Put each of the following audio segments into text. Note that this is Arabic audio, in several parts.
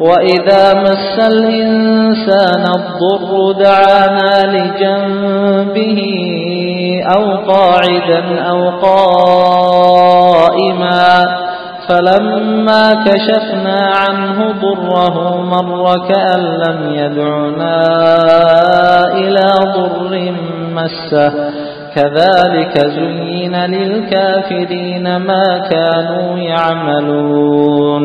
وإذا مس الإنسان الضر دعانا لجنبه أو قاعدا أو قائما فلما كشفنا عنه ضره مر كأن لم يدعنا إلى ضر مسه. كذلك زين للكافرين ما كانوا يعملون.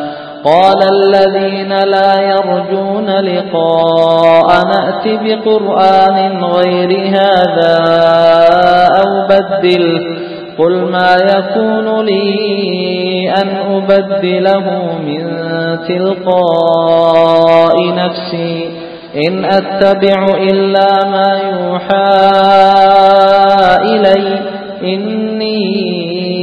قال الذين لا يرجون لقاء نأت بقرآن غير هذا أو بدل قل ما يكون لي أن أبدله من تلقاء نفسي إن أتبع إلا ما يوحى إلي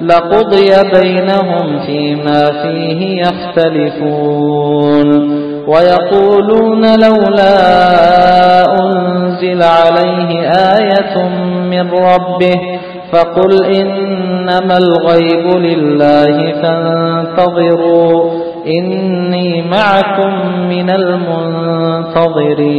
لقضي بينهم فيما فيه يختلفون. ويقولون لولا أنزل عليه آية من ربه فقل إنما الغيب لله فانتظروا إني معكم من المنتظرين.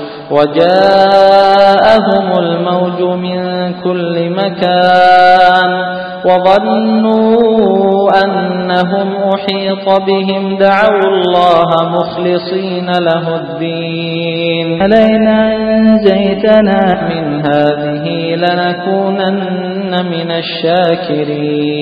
وجاءهم الموج من كل مكان وظنوا أنهم أحيط بهم دعوا الله مخلصين له الدين. علينا إن زيتنا من هذه لنكونن من الشاكرين.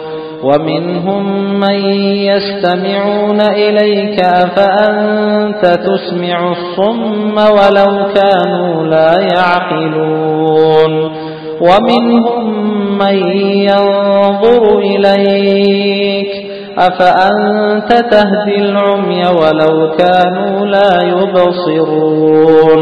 ومنهم من يستمعون إليك فأنت تسمع الصم ولو كانوا لا يعقلون؟ ومنهم من ينظر إليك أفأنت تهدي العمي ولو كانوا لا يبصرون؟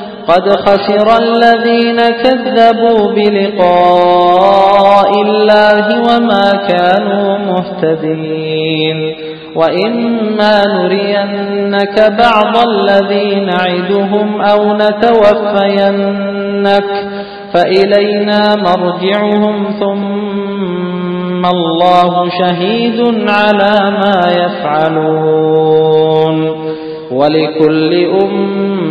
قد خسر الذين كذبوا بلقاء الله وما كانوا مهتدين. وإما نرينك بعض الذي نعدهم أو نتوفينك فإلينا مرجعهم ثم الله شهيد على ما يفعلون. ولكل أمة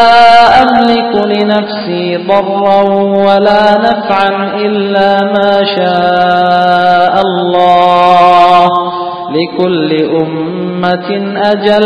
أملك لنفسي ضرا ولا نفعا إلا ما شاء الله. لكل أمة أجل.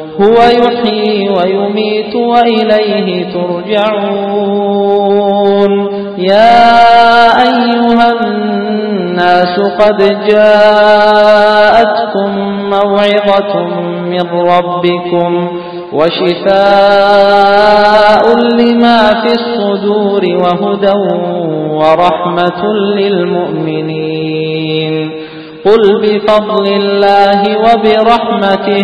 هو يحيي ويميت وإليه ترجعون. يا أيها الناس قد جاءتكم موعظة من ربكم وشفاء لما في الصدور وهدى ورحمة للمؤمنين. قل بفضل الله وبرحمته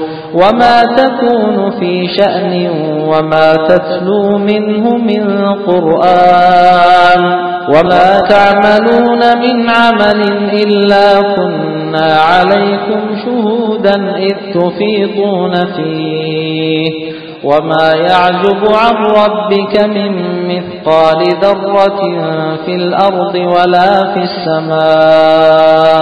وما تكون في شأن وما تتلو منه من قرآن وما تعملون من عمل إلا كنا عليكم شهودا إذ تفيضون فيه وما يعجب عن ربك من مثقال ذرة في الأرض ولا في السماء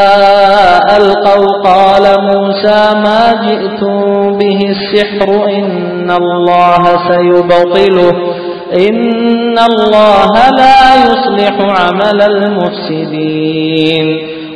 ألقوا قال موسى ما جئتم به السحر إن الله سيبطله إن الله لا يصلح عمل المفسدين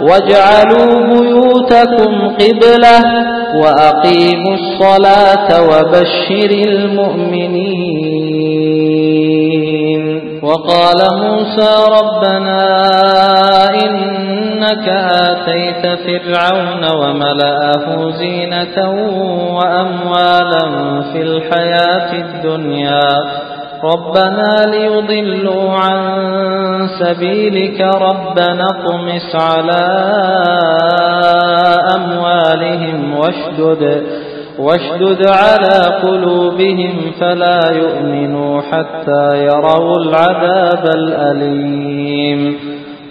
واجعلوا بيوتكم قبلة وأقيموا الصلاة وبشر المؤمنين وقال موسى ربنا إنك آتيت فرعون وملأه زينة وأموالا في الحياة الدنيا ربنا ليضلوا عن سبيلك ربنا اطمس على أموالهم واشدد واشدد على قلوبهم فلا يؤمنوا حتى يروا العذاب الأليم.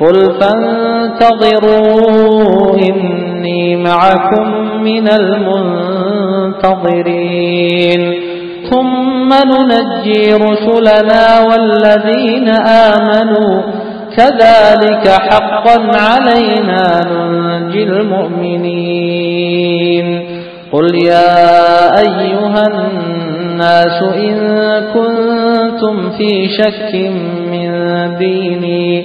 قل فانتظروا إني معكم من المنتظرين ثم ننجي رسلنا والذين آمنوا كذلك حقا علينا ننجي المؤمنين قل يا أيها الناس إن كنتم في شك من ديني